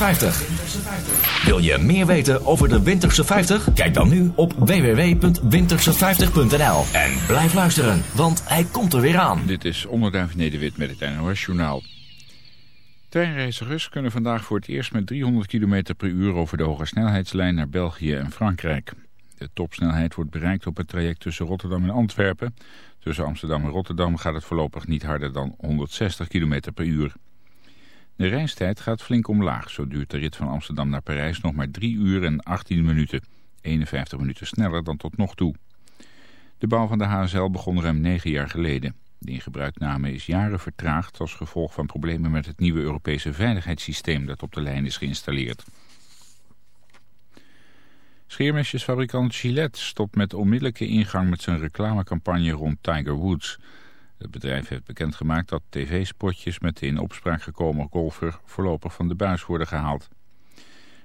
50. Wil je meer weten over de Winterse 50? Kijk dan nu op www.winterse50.nl. En blijf luisteren, want hij komt er weer aan. Dit is Onderduif Nederwit met het NOS Journaal. Treinreizigers kunnen vandaag voor het eerst met 300 km per uur over de hoge snelheidslijn naar België en Frankrijk. De topsnelheid wordt bereikt op het traject tussen Rotterdam en Antwerpen. Tussen Amsterdam en Rotterdam gaat het voorlopig niet harder dan 160 km per uur. De reistijd gaat flink omlaag. Zo duurt de rit van Amsterdam naar Parijs nog maar 3 uur en 18 minuten. 51 minuten sneller dan tot nog toe. De bouw van de HSL begon ruim 9 jaar geleden. De ingebruikname is jaren vertraagd als gevolg van problemen met het nieuwe Europese veiligheidssysteem dat op de lijn is geïnstalleerd. Scheermesjesfabrikant Gillette stopt met onmiddellijke ingang met zijn reclamecampagne rond Tiger Woods. Het bedrijf heeft bekendgemaakt dat tv-spotjes met de in opspraak gekomen golfer voorlopig van de buis worden gehaald.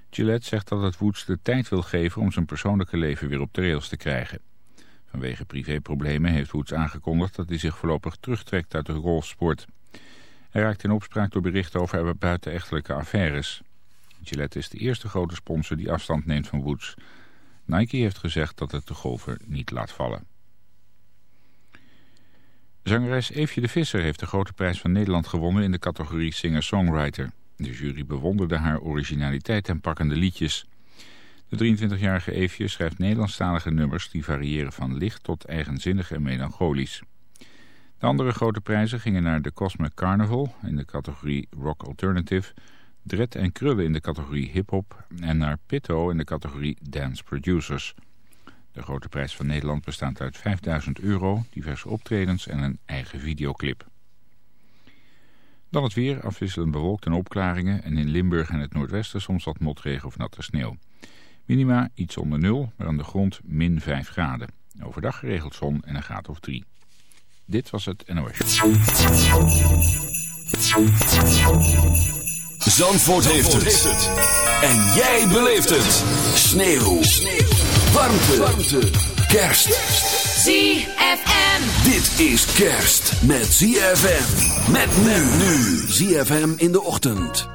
Gillette zegt dat het Woods de tijd wil geven om zijn persoonlijke leven weer op de rails te krijgen. Vanwege privéproblemen heeft Woods aangekondigd dat hij zich voorlopig terugtrekt uit de golfsport. Hij raakt in opspraak door berichten over buitenechtelijke affaires. Gillette is de eerste grote sponsor die afstand neemt van Woods. Nike heeft gezegd dat het de golfer niet laat vallen. Zangeres Eefje de Visser heeft de grote prijs van Nederland gewonnen in de categorie singer-songwriter. De jury bewonderde haar originaliteit en pakkende liedjes. De 23-jarige Eefje schrijft Nederlandstalige nummers die variëren van licht tot eigenzinnig en melancholisch. De andere grote prijzen gingen naar de Cosmic Carnival in de categorie Rock Alternative, Dred en Krullen in de categorie hip-hop en naar Pitto in de categorie Dance Producers. De grote prijs van Nederland bestaat uit 5000 euro, diverse optredens en een eigen videoclip. Dan het weer, afwisselend bewolkt en opklaringen en in Limburg en het noordwesten soms wat motregen of natte sneeuw. Minima iets onder nul, maar aan de grond min 5 graden. Overdag geregeld zon en een graad of 3. Dit was het NOS. Zandvoort, heeft, het. En jij beleeft het. Sneeuw. Warmte. Warmte. Kerst. ZFM. Dit is kerst met ZFM. Met men nu. ZFM in de ochtend.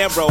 Niro,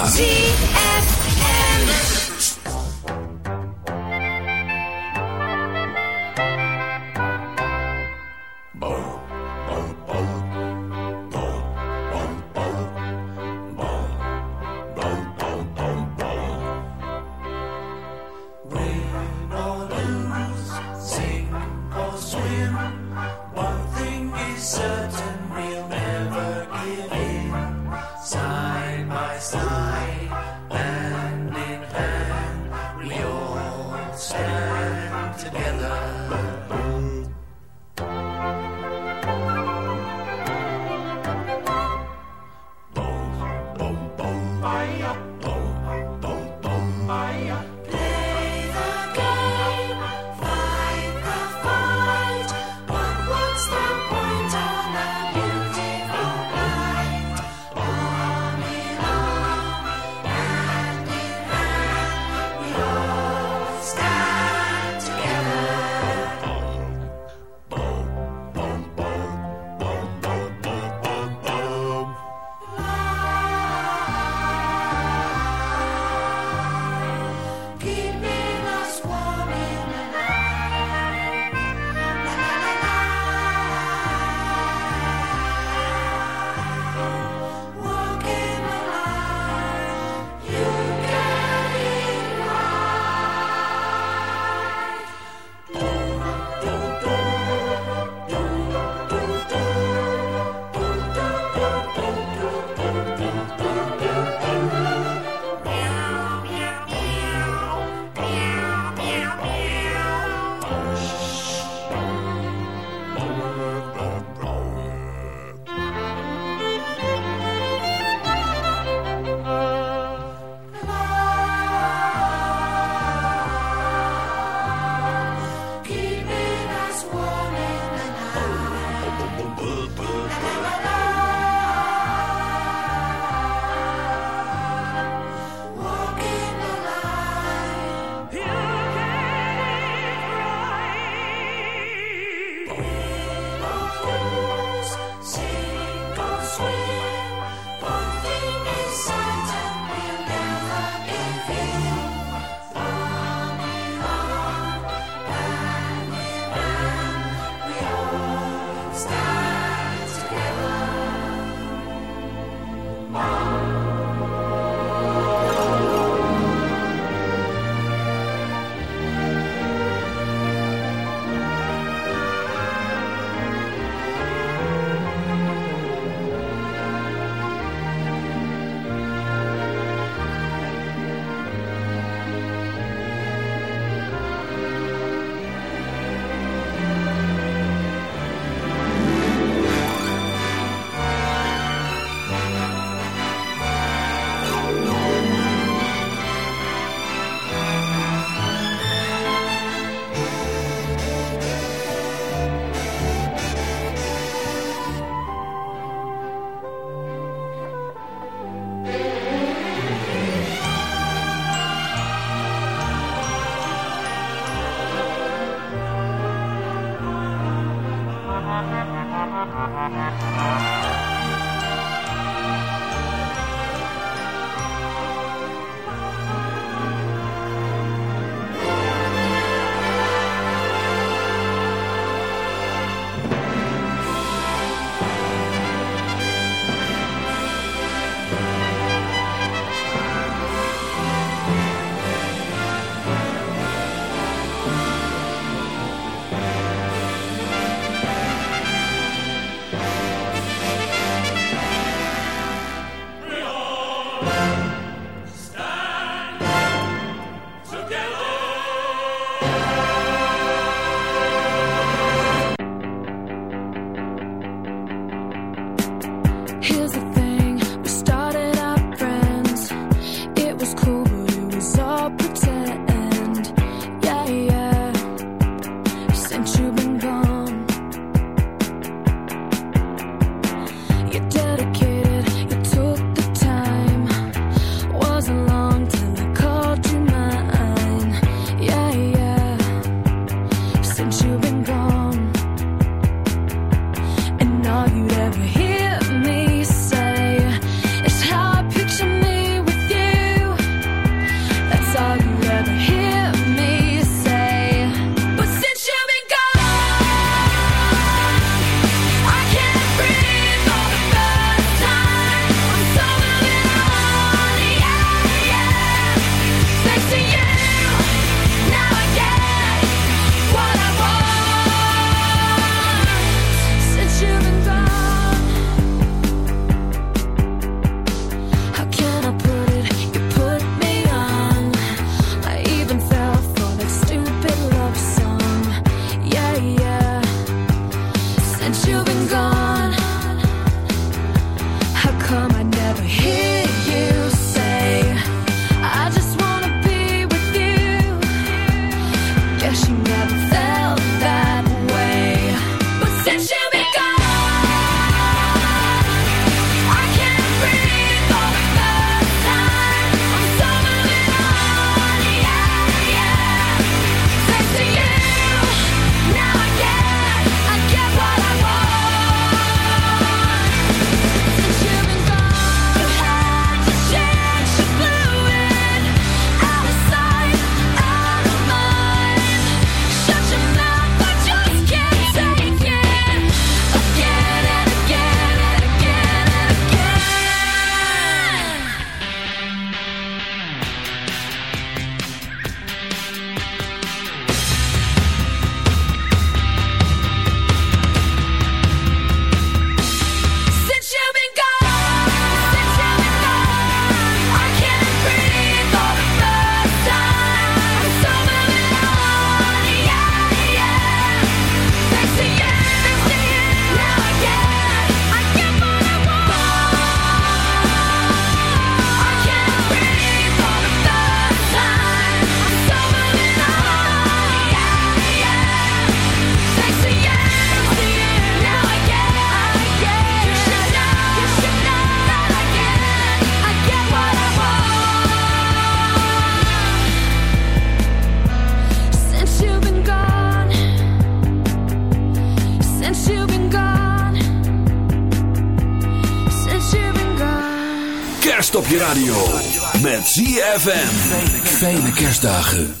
Met ZFM. Fijne kerstdagen.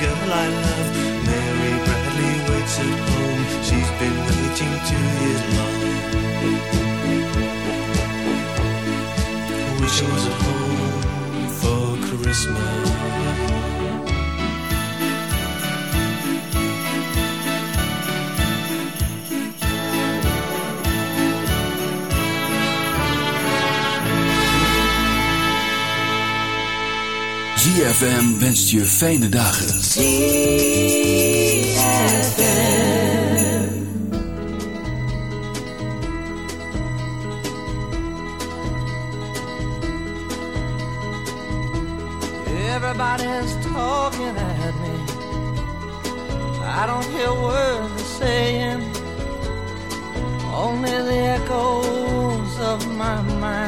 girl I love. Mary Bradley waits at home. She's been waiting two years long. Wish I was at home for Christmas. ZFM wenst je fijne dagen. Everybody's talking at me. I don't hear words they're saying, only the echoes of my mind.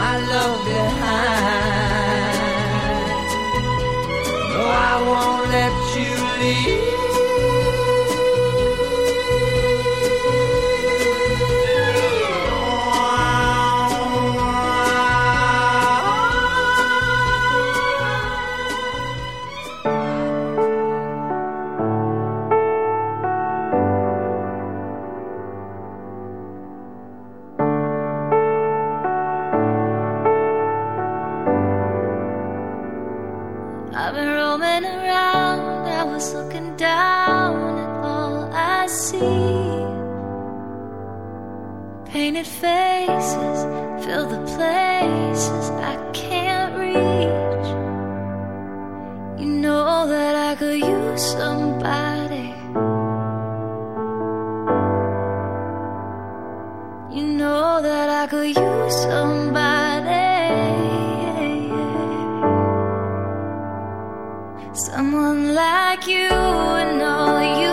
my love behind. No, I won't let you leave. Could use somebody. Someone like you and all you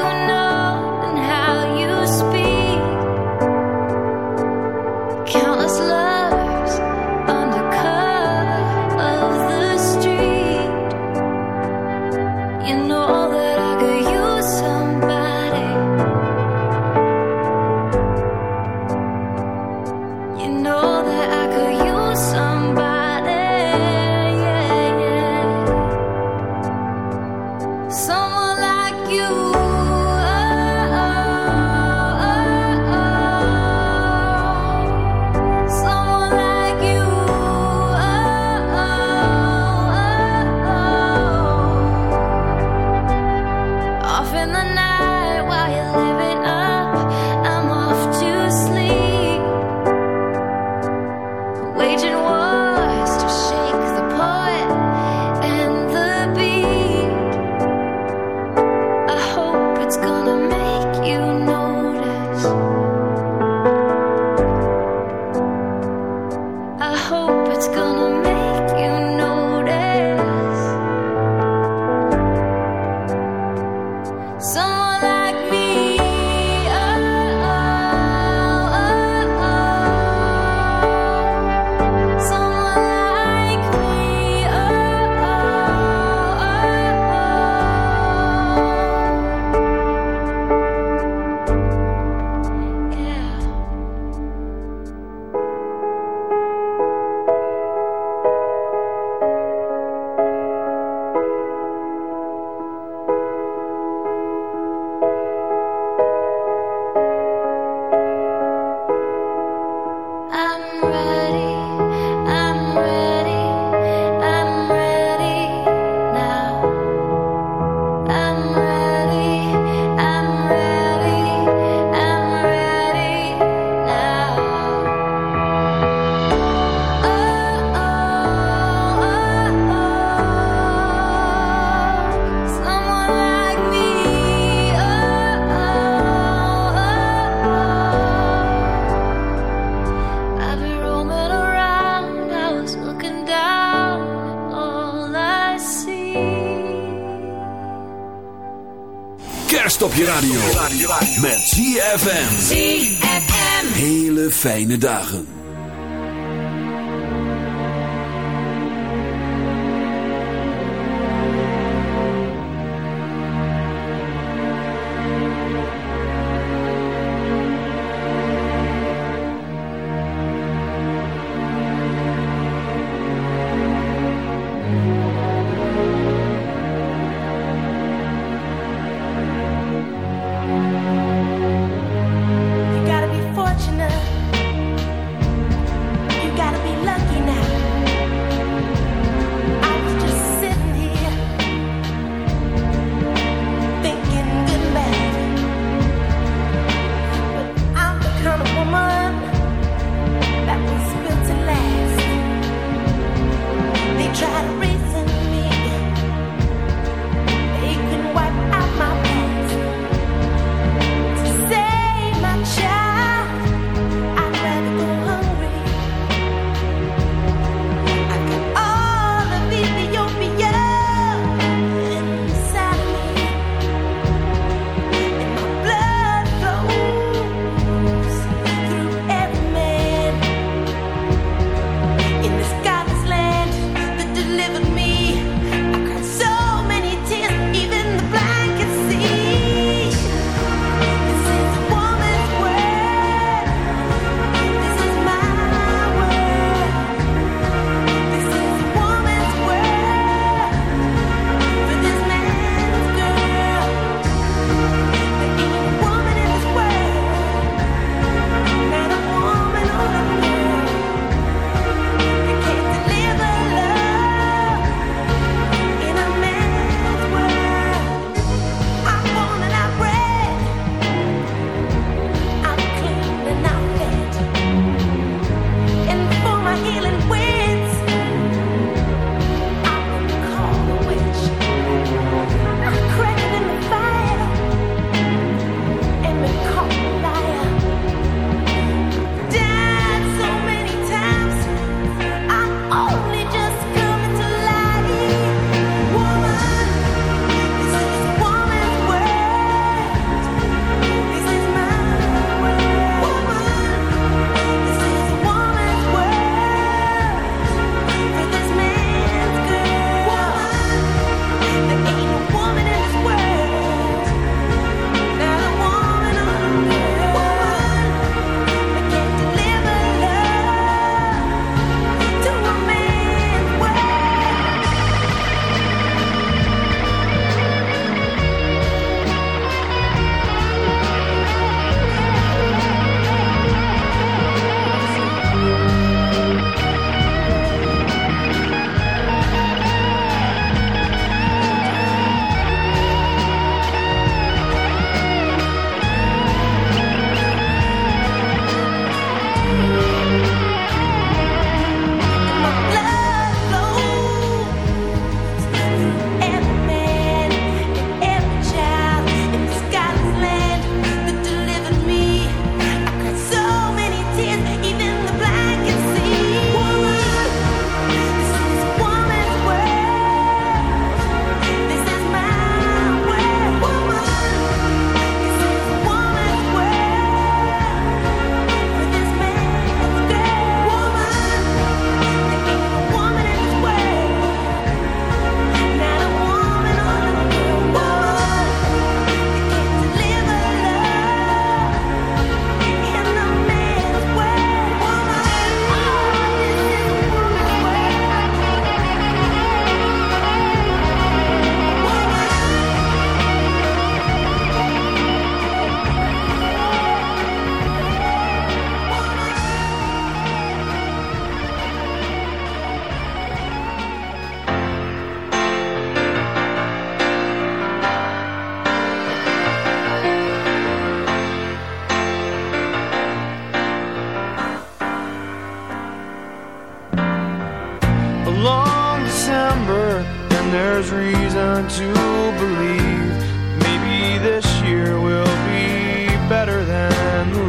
fijne dagen.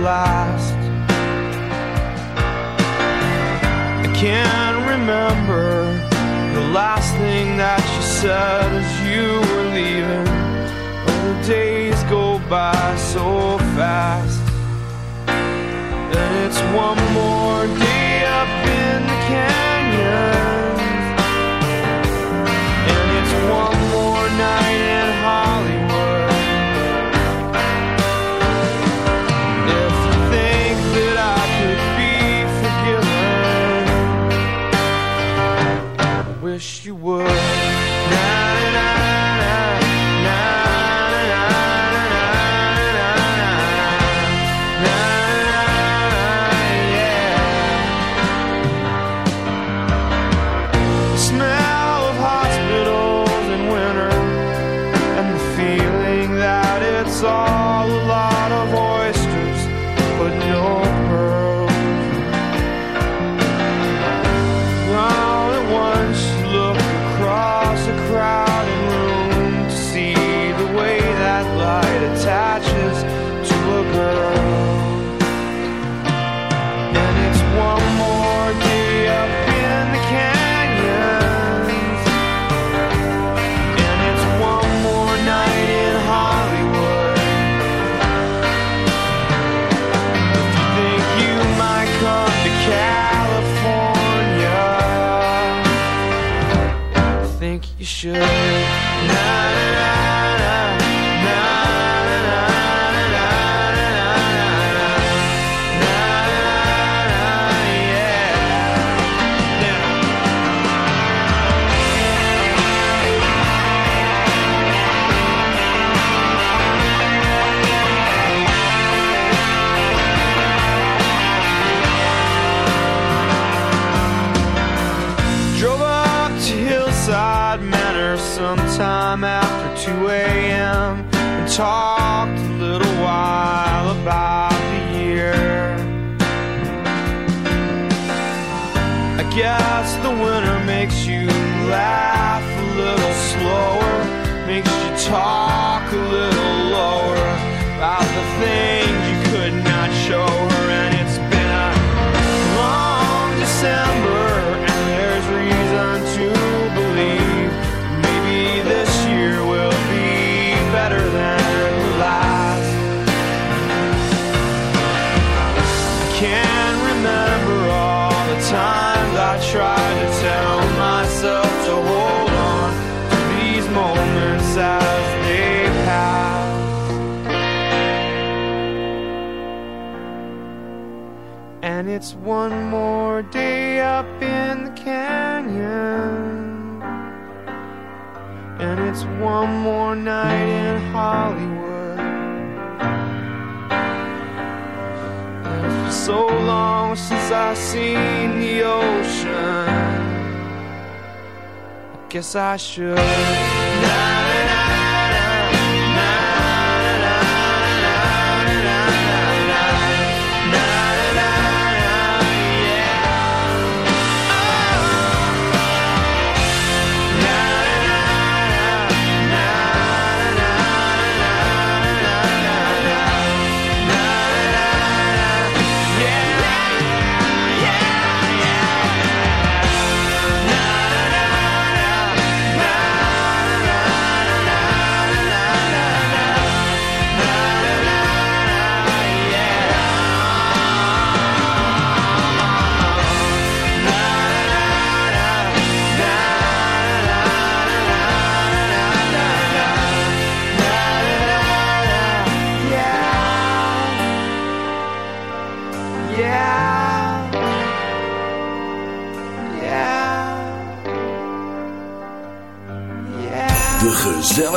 last. I can't remember the last thing that you said as you were leaving. Oh, the days go by so fast, and it's one more day up in the canyon, and it's one more night in Hollywood. wish you would. One more night in Hollywood. It's been so long since I've seen the ocean. I guess I should. Now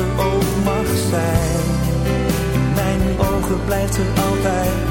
ze ook mag zijn. In mijn ogen blijft er altijd.